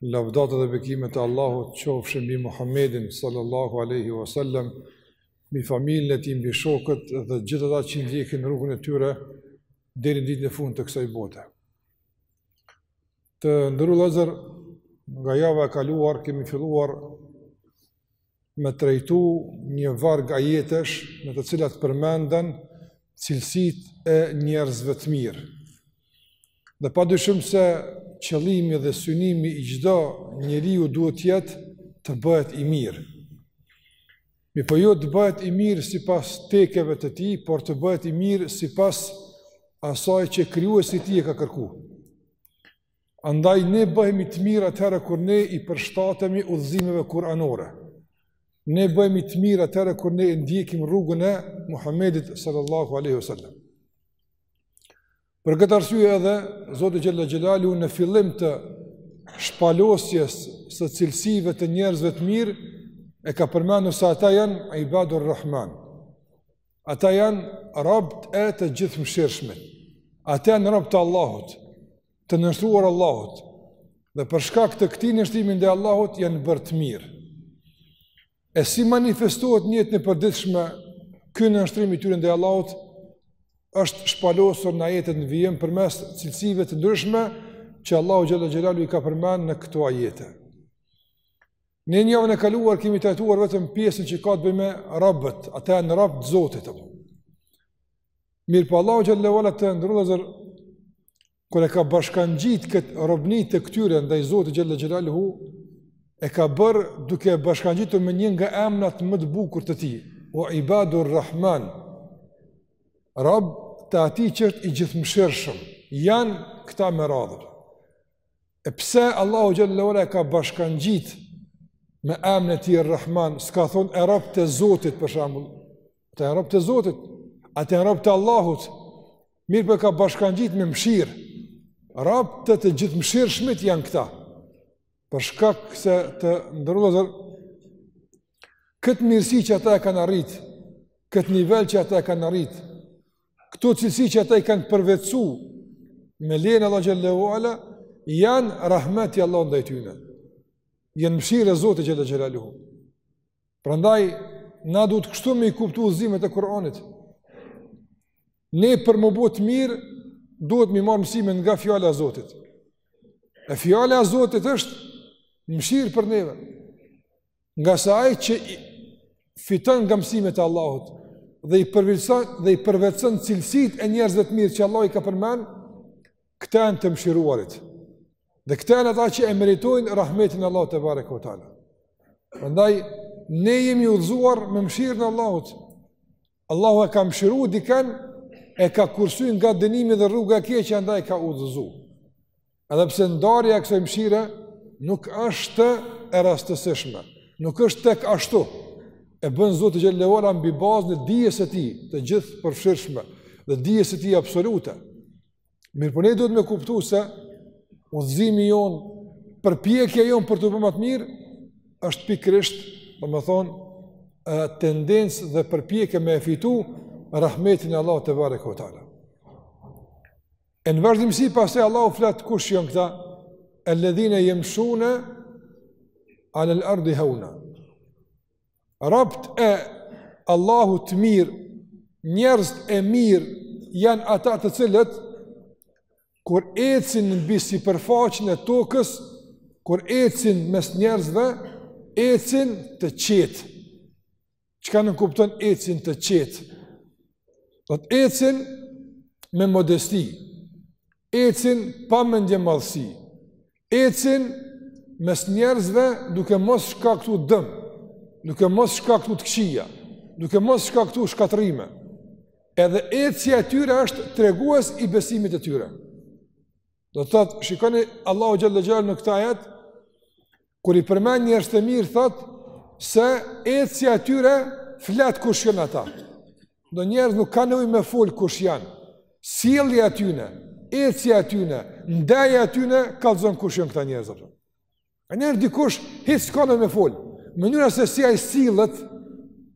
Lavdata dhe bekimet e Allahut qofshin mbi Muhammedin sallallahu alaihi wasallam, mbi familjen e tij, mbi shokët dhe gjithë ata që ndjekin rrugën e tyre deri në ditën e fundit të kësaj bote. Të nderuar vëllezër, nga java e kaluar kemi filluar me trajtu një varg ajetesh në të cilat përmenden cilësitë e njerëzve të mirë. Dhe pa dyshim se qëllimi dhe synimi i çdo njeriu duhet të jetë të bëhet i mirë. Mirëpo jo të bëhet i mirë sipas tekeve të tij, por të bëhet i mirë sipas asaj që Krijuesi i tij e ka kërku. Andaj ne bëhemi të mirë atëherë kur ne i përshtatemi udhëzimeve kuranore. Ne bëhemi të mirë atëherë kur ne ndjekim rrugën e Muhamedit sallallahu alaihi wasallam. Për këtë arsye edhe Zoti xhel-le xhelaluhu në fillim të shpalosjes së cilësive të njerëzve të mirë e ka përmendur se ata janë ibadur rahman. Ata janë robët e të Gjithëmëshirshmit. Ata janë robë të Allahut, të nënshtruar Allahut. Dhe për shkak të këtij nënshtrimi ndaj Allahut janë bërë të mirë. E si manifestohet në jetën e përditshme ky nënshtrim i tyre ndaj Allahut, është shpalosur në ajetet në vijim përmes cilësive të ndryshme që Allahu xhel-le xhelaluhu i ka përmend në këto ajete. Ne në javën e kaluar kemi trajtuar vetëm pjesën që ka të bëjë me robët, ata janë robt e Zotit. Mirëpo Allahu xhel-le ue ala të nderuar vëllezër kur e ka bashkangjit kët robni të këtyre ndaj Zotit xhel-le xhelaluhu e ka bërë duke e bashkangjitur me një nga emrat më të bukur të tij, ue ibadur rahman. Rob të atij që është i gjithëmshirshëm, janë këta me radhë. E pse Allahu xhel-le ue ala e ka bashkangjit me emrin e tij Rahman, s'ka thonë robt e Zotit për shembull. Ata janë robt e Zotit, ata janë robt e Allahut. Mirëpo e ka bashkangjit me mshirë. Robt e të Gjithëmshirshmit janë këta. Për shkak se të nderuar vëllezër, këtë mirësi që ata e kanë arritë, këtë nivel që ata e kanë arritë, këto cilësi që ata i kanë përvetësu me lejen e Allahut xhel-le ue ala, janë rahmet i Allahut ndaj tyne. Janë mëshirë e Zotit xhel-le xhelaluhu. Prandaj, na duhet kështu me i kuptu udhëzimet e Kuranit. Ne për m'u bo të mirë, duhet me marrë mësime nga fjala e Zotit. E fjala e Zotit është mëshirë për neve. Ngase ai që fiton nga mësimet e Allahut dhe i përvetson dhe i përvetson cilësitë e njerëzve të mirë që Allahu i ka përmend, këta janë të mëshiruarit. Dhe këta janë ata që e meritojnë rahmetin e Allahut tebareke ve teala. Prandaj ne jemi udhëzuar me mëshirën e Allahut. Allahu e ka mëshiru diken, e ka kursu nga dënimi dhe rruga e keqe, andaj e ka udhëzu. Edhe pse ndarja e kësaj mëshire, nuk është e rastësishme, nuk është tek ashtu, e bën Zoti xhel-le ve ala mbi bazën e dijes së tij të gjithëpërfshirshme dhe dijes së tij absolute. Mirëpo ne duhet me kuptu se udhëzimi jonë, përpjekja jonë për t'u bë më të mirë, është pikërisht, domethënë, tendencë dhe përpjekje me e fitu, rahmetin e Allahut tebareke ve teala. E në vazhdimësi pastaj Allahu flet kush janë këta, el-ledhine jemshune, alel ardi hauna. Robt e Allahut të mirë, njerëzit e mirë janë ata të cilët kur ecin mbi sipërfaqen e tokës, kur ecin mes njerëzve, ecin të qetë. Çka nënkupton ecin të qetë? Do thotë ecin me modesti. Ecin pa mendjemadhësi. Ecin mes njerëzve duke mos shkaktu dëm, duke mos shkaktu të këqia, duke mos shkaktu shkatërrime. Edhe ecja e tyre është tregues i besimit të tyre. Do të thotë, shikoni Allahu xhel-le xhelaluhu në këtë ajet Kur i përmend njerëzit e mirë thotë se ecja e tyre flet kush janë ata. Do njerëz nuk kanë nevojë me fol kush janë. Sjellja e tyne, ecja e tyne, ndeja e tyne kallzon kush janë këta njerëz apo. A njerëz dikush hiç s'ka nevojë me fol. Mënyra se si ai sillet,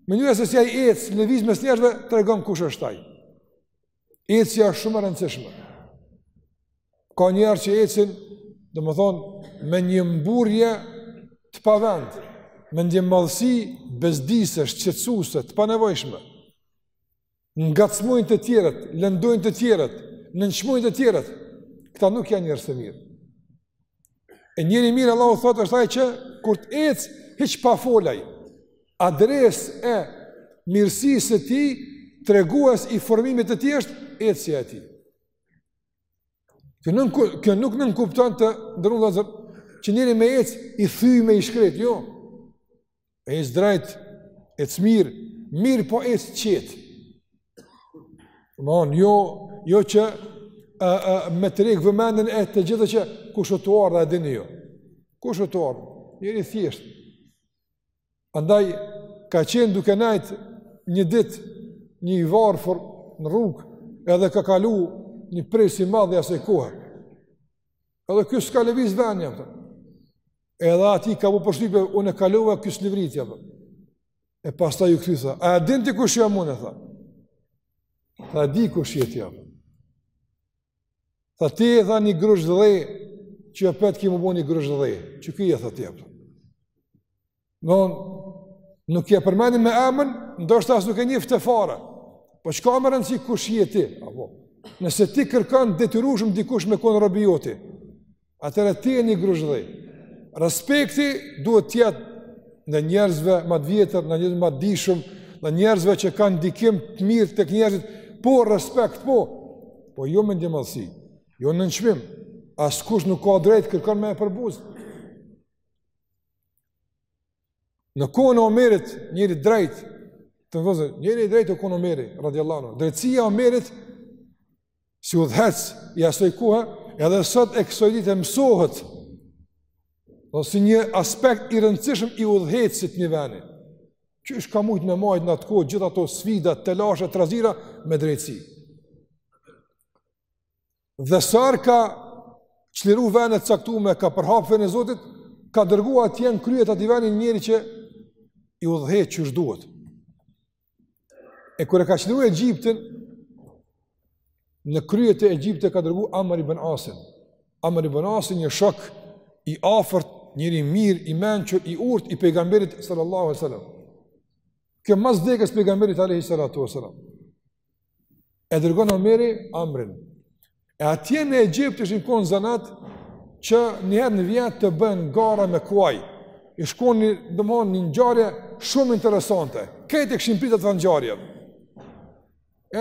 mënyra se si ai ec, lëviz mes njerëzve tregon kush është ai. Ecja është shumë e rëndësishme. Ka njerëz që ecin, domethënë, me një mburrje të pavend, mendjemadhësi bezdisëse, shqetësuese, të panevojshme. Ngacmojnë të tjerët, lëndojnë të tjerët, nënçmojnë të tjerët, këta nuk janë njerëz të mirë. E njeri i mirë Allahu thotë është ai që kur të ecë hiç pa fol ai. Adresë e mirësisë së tij, tregues i formimit të tij është ecja e tij. Kjo nuk kjo nuk nënkupton të nderuar që njeri me ec i thym, i shkretë, jo. Ec drejt, ec mirë, mirëpo ec qetë. Më jo, jo që a, a, me tërhek vëmendjen e të gjithëve që kushëtuar dhe edhini jo. Kështu, njeri i thjeshtë. Andaj, ka qenë duke ndejt një ditë, një i varfër në rrugë, edhe ka kalu një prijës i madh i asaj kohe. Edhe ky s'ka lëviz vendit, përta. Edhe atij i ka bo përshtypje, unë e kalova ky s'lëvriti, për. e pastaj u kthy, tha, a e din ti kush jam unë, tha, tha, e di kush je ti, tha, ti je tha një grush dhe, që apet ki me u bo një grush dhe, që kije tha ti, për. Don, nuk e përmeni me emën, ndoshta as nuk e njifte fare, po çka me rëndësi kush je ti, apo, nëse ti kërkan detyrueshëm dikush me konë robi joti, Atëherë ti je një grusht dhe. Respekti duhet të jetë ndaj njerëzve ma të vjetër, njerëzve ma të dijshëm, ndaj njerëzve që kanë ndikim të mirë tek njerëzit, po respekt po. Po jo mendjemadhësi, jo nënçmim. Askush nuk ka të drejtë kërkon me e përbuz. Në kohën e Omerit, njeri i drejtë, të nderum vëllezër, njeri i drejtë ka kon Omeri, radijallahu anhu, drejtësia e Omerit, si udhëheqës i asaj kohe, edhe sot e kësaj dite mësohet, dhe si një aspekt i rëndësishëm i udhëheqësit të një veni, qysh ka mujt me majt në atë kohë, gjithë ato sfida, telashe, trazira, me drejtësi. Dhe sa herë ka çliru vene të caktume, ka përhap fenë e Zotit, ka dërgu atje në krye të atij veni njeri që i udhëheq qysh duhet. E kur e ka çliru Egjiptin, në krye të Egjiptit ka dërgu Amr ibn Asin. Amr ibn Asi një shok i afërt, njeri i mirë, i mençur, i urt, i Pejgamberit sallallahu alejhi ve selem. Kjo mas dekës Pejgamberit alejhi salatu ve selam. E dërgon Omeri Amrin. E atje në Egjipt ish kon zanat që një herë në vjet të bëhen gara me kuaj. Ish kon një, domethënë një ngjarje shumë interesante. Krejt e kishin pritur atë ngjarje.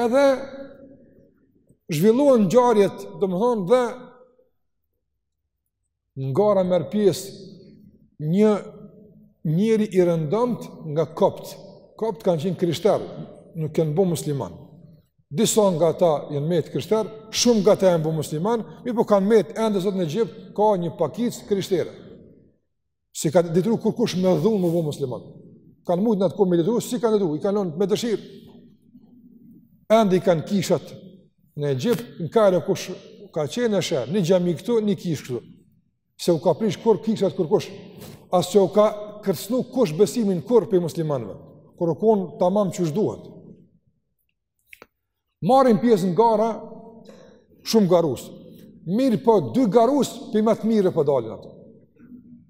Edhe zhvillohen ngjarjet, domethënë dhe Në gara merr pjesë një njeri i rëndomtë nga koptë. Koptët kanë qenë krishterë, nuk janë bo musliman. Disa nga ata janë metë krishterë, shumë nga ata janë bo musliman, mirëpo kanë metë ende sot në Egjipt, ka një pakicë krishtere. S'i ka detyru kurrkush me dhunë me u bo musliman. Kanë mujtë në atë kohë me i detyru, s'i kanë detyru, i kanë lënë me dëshirë. Ende i kanë kishat në Egjipt, në Kajro kush ka qenë e sheh, një xhami këtu, një kishë këtu. S'jau ka prish kurrë kishat kurrkush, as që jau ka kërcnu kush besimin kurrë prej muslimanëve, kur u konë tamam qysh duhet. Marrin pjesë në gara shumë garues. Mirëpo dy garues prej ma të mirëve po dalin ata.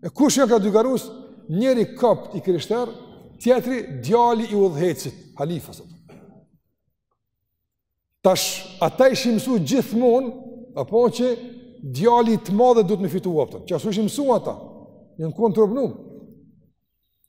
E kush janë këta dy garues? Njëri kopt i krishterë, tjetri djali i udhëheqësit, halifës. Tash ata ishin mësuar gjithmonë apo që djali i të madhit duhet me fitu apet. Qashtu ishin mësu ata. Jon konë të robnum.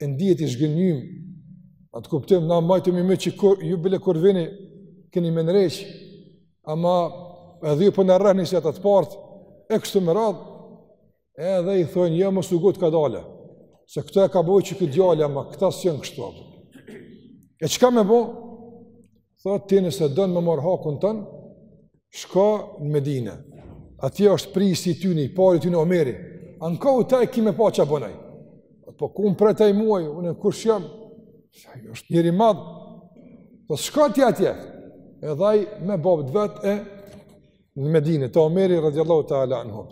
e ndihet i zhgënjym, në atë kuptim, na majtëm ymyt që kur, ju bile kur vini, keni me ndreq, ama edhe ju po na rreni si ata të partë, e kështu me radhë, edhe i thonë, ja jo, mos u ngut kadale, se këtë e ka bo qeky djalë, ama këta s'janë kështu, apo. E çka me bo? thotë ti nëse don me marrë hakun tond, shko në Medine, atje është prijsi i tyne, i pari i tyne Omeri, ankohu te ai ki me pa çka bon ai, po ku më pret ai mua, unë kush jam, është njeri i madh, po shko ti atje, edhe ai me babë të vet e në Medine, te Omeri radiallahu ta'ala anhu.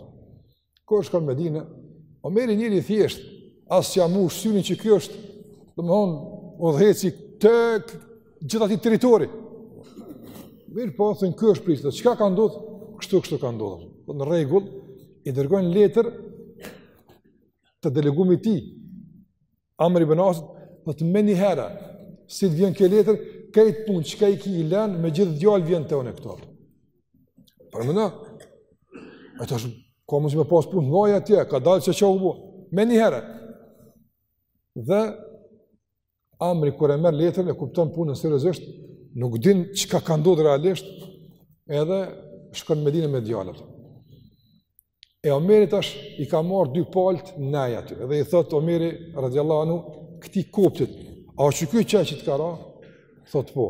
Kur shkon në Medinë, Omeri njeri i thjeshtë, as që ia mush synin që ky është, domethonë, udhëheqësi i gjithë atij territori. Mirëpo, thonë, ky është prijsi, çka ka ndodhë? Kështu, kështu ka ndodhë. Po, në rregull, i dërgon letër të delegumit të tij, Amr ibn As, thotë menjëherë, si të vjen kjo letër, krejt punët çka i ki i len, me gjithë djalë vjen te unë këtu. Për më në, e të është, ka mujt me pas punë, lojë atje, kadalë çka u bo, menjëherë. Dhe, Amri, kur e merr letrën, e kupton punën seriozisht, nuk din çka ka ndodhë realisht, edhe shkon në Medine me djalë. E Omeri tash i ka marrë dy palët njaty, dhe i thotë Omeri radiallahu anhu këtij koptit, a qeky qaj që të ka ra? Thotë po.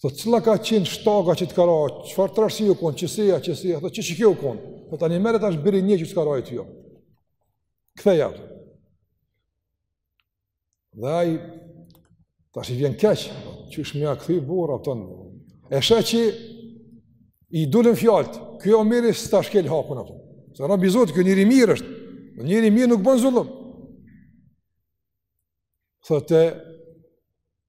Thotë cila ka qenë shtaga që të ka ra, çfarë trashësie u konë, qesi a qesi, thotë qe qekjo u konë? Thotë ani merre tash bjeri njëjtë qysh të ka ra ai ty. Ktheja. Dhe ai tash i vjen keq, qysh me ia kthy burra ton. E sheh që i dulën fjalët. Ky Omeri s'ta shkel hakun atë. Se rob i Zotit ky njeri i mirë është. Njeri i mirë nuk bën zullum. Thotë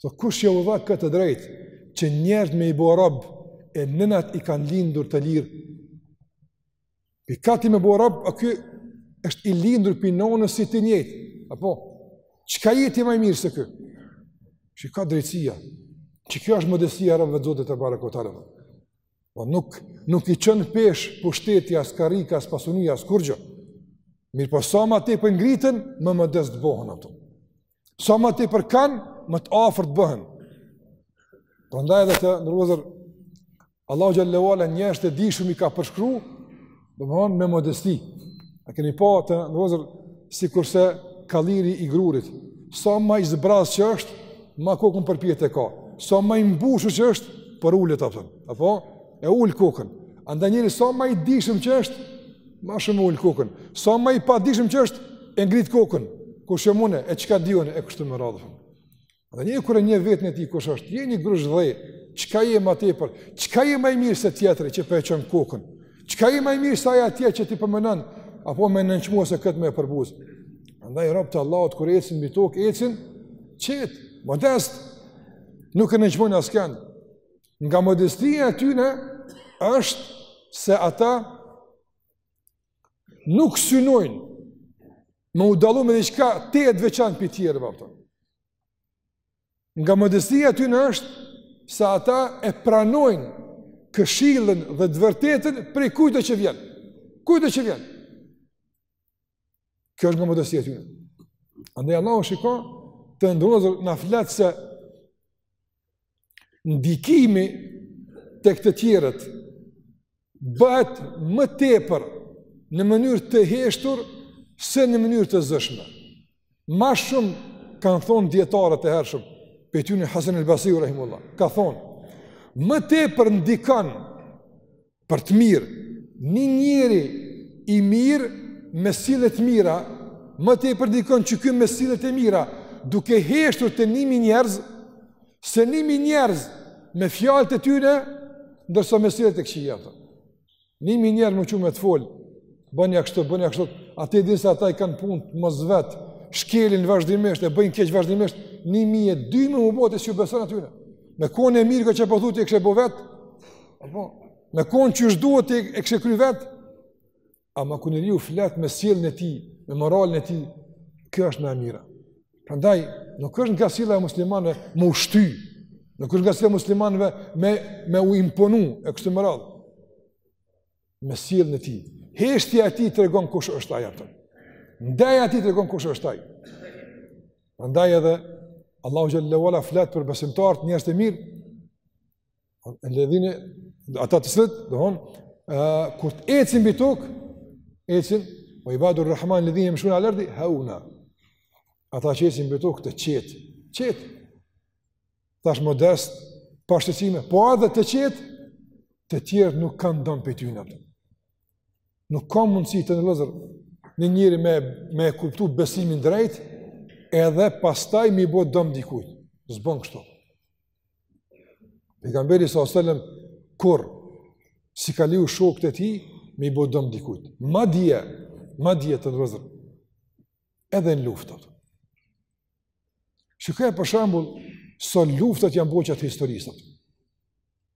So kush jau dha këtë drejt që njerëzit me i bo rob e nënat i kanë lindur të lirë. Pi kah ti me bo rob, a ky është i lindur pi nonës si ti njëjtë. Apo çka je ti ma i mirë se ky? Qe ka drejtësia? Qe kjo është modestia e robve t'Zotit tebareke ve teala? Po nuk nuk i çon pesh pushteti as karrika as pasuria as kurrgjo. Mirëpo sa ma tepër ngritën, ma modest bohen ata. Sa ma tepër kanë, më të afërt bëhen. Prandaj edhe të nderuar Allahu xhelle ue ala njerëzit e dijshëm i ka përshkru, domethon me modesti. A keni pa të nderuar sikurse kalliri i grurit, sa ma i zbrazët që është, ma kokën përpjet e ka. Sa ma i mbushur që është, po ulet apo. Apo e ul kokën. Andaj njeri sa ma i dijshëm që është, Ma shumë e ul kokën. Sa ma i padijshëm që është, e ngrit kokën. Kush jom une, e çka di une, e kështu me radhë. Dhe njihe, njihe veten e ti, kush je, je një grush dhe, çka je ma tepër, çka je ma i mirë se tjetri që po e çon kokën, çka je ma i mirë se ai atje që ti përmenën, po apo me nënçmu këtë me e përbuz. Andaj robt e Allahut, kur ecin mbi tokë, ecin qetë, modest, nuk e nënçmojnë askën. Nga modestia e tyne është se ata nuk synojnë me u dallu me diçka të veçantë pi tjerëve. Nga modestia e tyne është se ata e pranojnë këshillën dhe të vërtetën prej kujtdo që vjen. Kujtdo që vjen. Kjo është nga modestia e tyne. Andaj Allahu shiko të nderuar na flet se ndikimi tek të tjerët bëhet më tepër në mënyrë të heshtur se në mënyrë të zëshme. Ma shumë kanë thonë dijetarët e hershëm, pej tyne Hasan el Basriu, rahimehullah, ka thonë, më tepër ndikon për të mirë. Një njeri i mirë me sjelljet e mira, më tepër ndikon qiky me sjelljet e mira, duke heshtur te ni mijë njerëz, se ni mijë njerëz me fjalët e tyne, ndërsa me sjelljet e këqija. Ni mijë njerëz mu çu me të fol, bonja kështu, bonja kështu, ata e dinë se ata i kanë punët mos vet, shkelin vazhdimisht, e bëjnë keq vazhdimisht, ni mijë e dy mijë mu bo, ti s'ju beson atyne. Me kon e mirë kjo që po thu ti, e kishe bo vetë, Apo, me konë që është duhet ta kesh të kry vetë, ama kur njeriu flet me sjelljen e tij, me moralin e tij, kjo është më e mira. Prandaj, nuk është nga sjellja e muslimanëve me u shty, nuk është nga sjellja e muslimanëve me, me u imponu, e kështu me radhë, me sjelljen e tij. Heshtja e tij tregon kush është ai. Ndeja e tij tregon kush është ai. Prandaj edhe, Allahu xhel-le ue ala flet për besimtarët njerëzit e mirë, El-ledhine, ata të cilët, domethon, kur të ecin mbi tokë, ecin, ue ibadurrahman, el-ledhine jemshune alel erdi, heuna. Ata që ecin mbi tokë të qetë, qetë. Thashë modest, pak më herët, po edhe të qetë, të tjerët nuk kanë dëm prej tyne. Nuk ka mundësi të nderuar vëllezër, një njeri me, me e kuptu besimin drejt, edhe pastaj me i bo dëm dikujt. S'bën kështu. Pejgamberi alejhi selam kurrë s'i ka leju shokët e tij me i bë dëm dikujt. Madje, madje të nderuar vëllezër. Edhe në luftë. Shiko për shembull sa luftat janë bo gjatë historisë.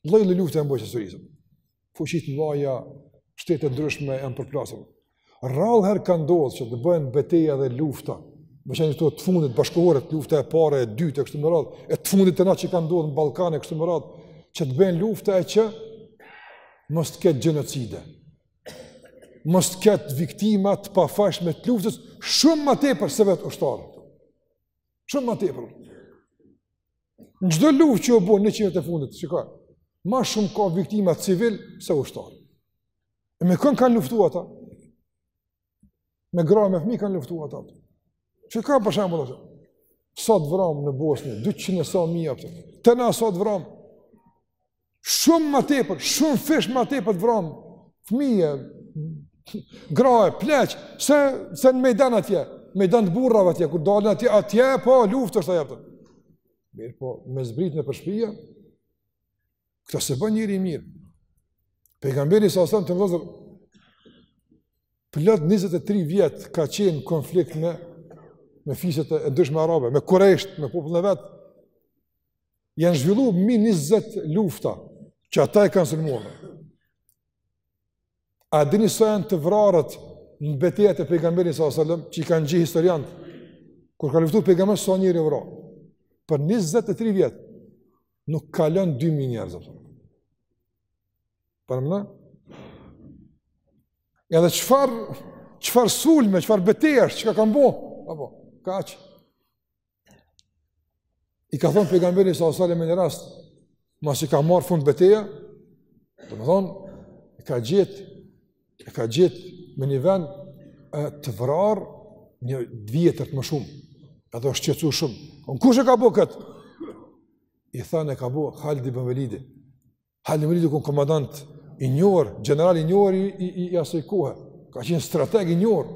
Lloj-lloj luftet janë bo gjatë historisë. fuqitë e mëdha shtete të ndryshme janë përplasur. Rrallë herë ka ndodhë që të bëhen beteja dhe lufta, në qoftë këto të fundit bashkohore, te lufta e parë, e dytë, e kështu me radhë, e të fundit tonat që kanë ndodhë në Ballkan, e kështu me radhë, që të bëhen lufta e që mos të ketë gjenocide, mos të ketë viktima të pafajshme të luftës, shumë ma tepër se vetë ushtarët. Shumë ma tepër. Në çdo luftë që u bo në vitet e fundit, shiko. Ma shumë ka viktima civilë se ushtarë. E me kën kanë luftuar ata? Me gra e me fëmijë kanë luftuar ata. Shiko për shembull atë? Sa të vramë në Bosnjë 200 e sa mijë apo. Te na sa të vramë. Shumë më tepër, shumëfish më tepër të vramë fëmijë, gra e pleq, se se në mejdan atje, mejdan të burrave atje ku dalin atje, atje po luftë është ajo. Mirëpo, me zbrit nëpër shpija, këtë s'e bën njeri i mirë. Pejgamberi alejhi selam vëllezër, plot 23 vjet ka qenë n'konflikt me, me fiset e ndryshme arabe, me kurejshët, me popullin e vet, janë zhvillu mbi 20 lufta që ata e kanë sulmuar. A dini sa janë të vrarët në betejat e pejgamberit sallallahu alajhi wasallam që i kanë gjithë historianët kur ka luftuar pejgamberi sa njeri u vra. Për 23 vjet nuk kalojnë 2000 njerëz atë. Për më Edhe çfar çfar sulme, çfar betejash çka kanë bo? Apo, kaq? I ka thonë pejgamberi salallahu alejhi ve selem me një rast, masi ka marrë fund beteja, domethonë, e ka gjetë, e ka gjetë me një vend e, të vrarë një vjetër të moshum, edhe është shqetësu shumë. Në kush e ka bo këtë? I thanë e ka bo Halid bin Velidi. Halid bin Velidi u kon komandant i njohur, general i njohur i i, i asoj kohe, ka qenë strateg i njohur.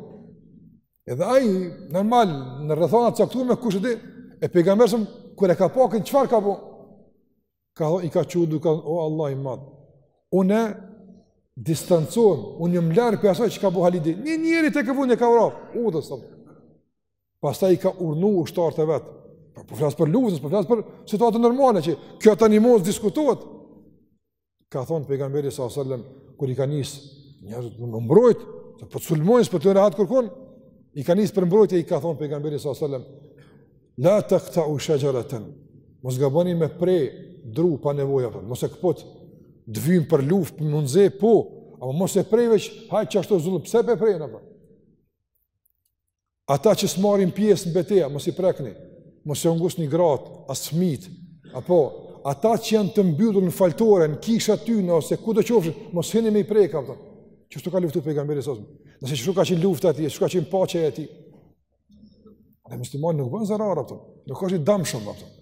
Edhe ai normal në rrethana të caktuara kush e di, e pejgamberi kur e ka pa këtë çfarë ka bo? Ka i ka çu durt, ka o Allah i madh. Unë distancohem, unë jam larg prej asaj që ka bo Halidi. Një njeri tek fundi ka vrarë, udhës. Pastaj i ka urdhnu ushtarët e vet. Po po flas për luftën, s'po flas për situatën normale që kjo tani mos diskutohet. Ka thon pejgamberi salallahu alejhi ve selem kur i ka nis njerëzit me mbrojt, të po sulmojnë për të rahat kërkon. I ka nis për mbrojtje i ka thon pejgamberi salallahu alejhi ve selem la taqta'u shajaratan. Mos gaboni me pre dru pa nevojë apo nëse ka pot të vyn për luftë mundesh po apo mos e pre veç hajt qashtu zullum pse po e pren apo Ata që s'marrin pjesë në beteja, mos i prekni, mos i ngucni gratë, as fmijt, apo ata që janë të mbyllur në faltore, në kishat e tyne ose kudo qofshin, mos hini me i prek, a kupton. Qështu ka luftu pejgamberi salallahu alejhi ve selem, nëse qështu ka qenë lufta e tij, qështu ka qenë paqja e tij, dhe muslimani nuk bën zarar, a kupton. Nuk është i damshëm, a kupton.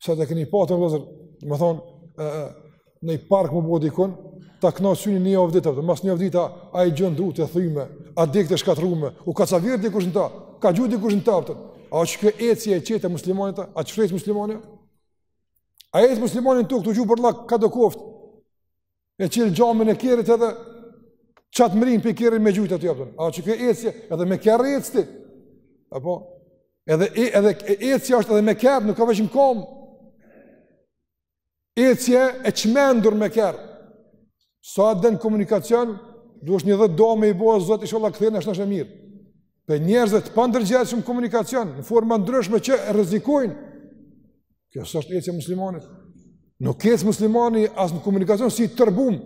Sa të keni pa vëllazër, domethonë, ndonjë park me bo dikun, ta kënaq synin një javë ditë, dhe mas një javë ditë, ai gjen drutë e thyme, a diçka të shkatrume, u kacavjerr dikush në ta, ka gju dikush në ta, a kupton. A qekjo ecje e qetë e muslimanit, a çfarë ecë muslimani, a ecë muslimani tuj gju bërllok kah do koftë, E çel xhamin e kerrit edhe ça t'mrrin prej kerrit me gjujtë aty a kupton. A qekjo ecje edhe me kerr ec ti. Apo? Edhe, e, edhe ecje është edhe me kerr, nuk ka veç në kom. Ecje e çmendur me kerr. Sa del n'komunikacion, duhesh një dua me bo, Zot ishalla kthehna shnosh e mirë. prej njerëzve të pandërgjegjshëm n'komunikacion në forma t'ndryshme që rrezikojnë. Kjo s'është ecja e muslimanit. Nuk ecë muslimani as në komunikacion si i tërbum.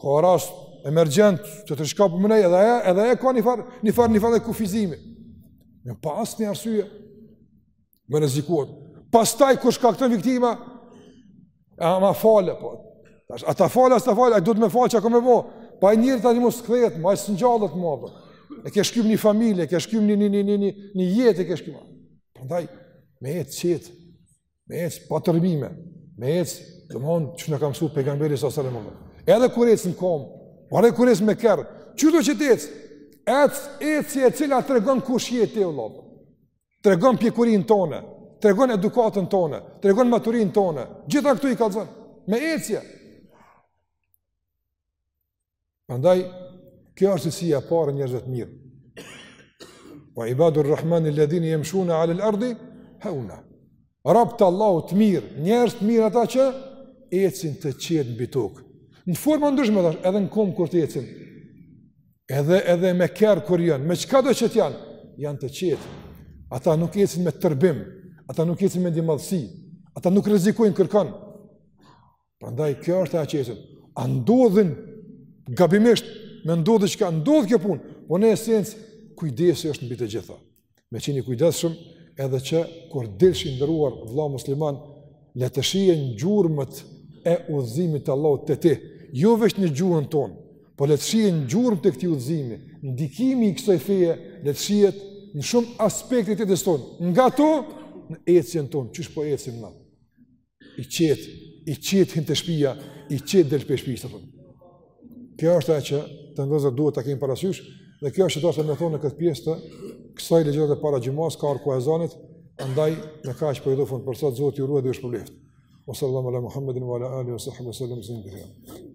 Ka rast emergjent që të shkapë më nejë, edhe e, edhe e ka një farë, një farë, një farë dhe kufizimi. Pa asnjë arsye. me rrezikuar. Pastaj kur shkakton viktima? A ma falë, po. A ta falë, a ta falë, a duhet me falë, ça ka me bo? Po ai njeri mo s'kthehet, ma ai s'ngjallet më. E ke shkym një familje, e ke shkym një, një, një, një, një, një jetë, e ke shkym. Prandaj, me ecë qetë, me ecë pa tërbime, me ecë, domethon, qysh na ka msu pejgamberi salallahu alejhi ve selem. Edhe kur ecë në kom, edhe kur ecë me kerr, kudo që të ecë? Ecë, ecë, ecja tregon kush je ti, Allah. tregon pjekurinë tonë, tregon edukatën tonë, tregon maturinë tonë. Gjitha këto i kallzon ecja. Prandaj kjo është cilësia e parë e njerëzve të mirë. Wa ibadur rahman alladhina yamshuna ala al-ardi hauna. Robt e Allahut të mirë, njerëz të mirë ata që ecin të qetë mbi tokë. Në forma të ndryshme tash, edhe në kom kur të ecin. Edhe edhe me kerr kur janë, me çkado që të janë, janë të qetë. Ata nuk ecin me tërbim, ata nuk ecin me mendjemadhësi, ata nuk rrezikojnë kërkënd. Prandaj kjo është e aqesit. A ndodhin gabime, munet me ndodhë, çka ndodh kjo punë, po në esencë, kujdesi është mbi të gjitha. Me qenë i kujdesshëm edhe që kur del ti i nderuar vla musliman, le të shihen gjurmët e udhëzimit të Allahut te ti, jo veç në gjuhën tonë, po le të shihen gjurmët e këtij udhëzimi, ndikimi i kësoj feje, le të shihet në shumë aspekte të jetës tonë, nga to në ecjen tonë, qysh po ecim ne. i qetë, i qetë hin te shpia, i qetë del prej shpie, së fëmë. Kjo është ajo që vëllezër duhet ta kemi parasysh, dhe kjo është që desha me thonë në këtë pjesë të kësaj ligjërate para xhumas, kah afron koha e ezanit, ndaj në ka që për po i dhufën, për sot Zoti ju rujt dhe ju shpërleftë. Wa sallam ala Muhammedin, wa ala alihi, wa sallam, wa sallam, wa sallam, wa sallam,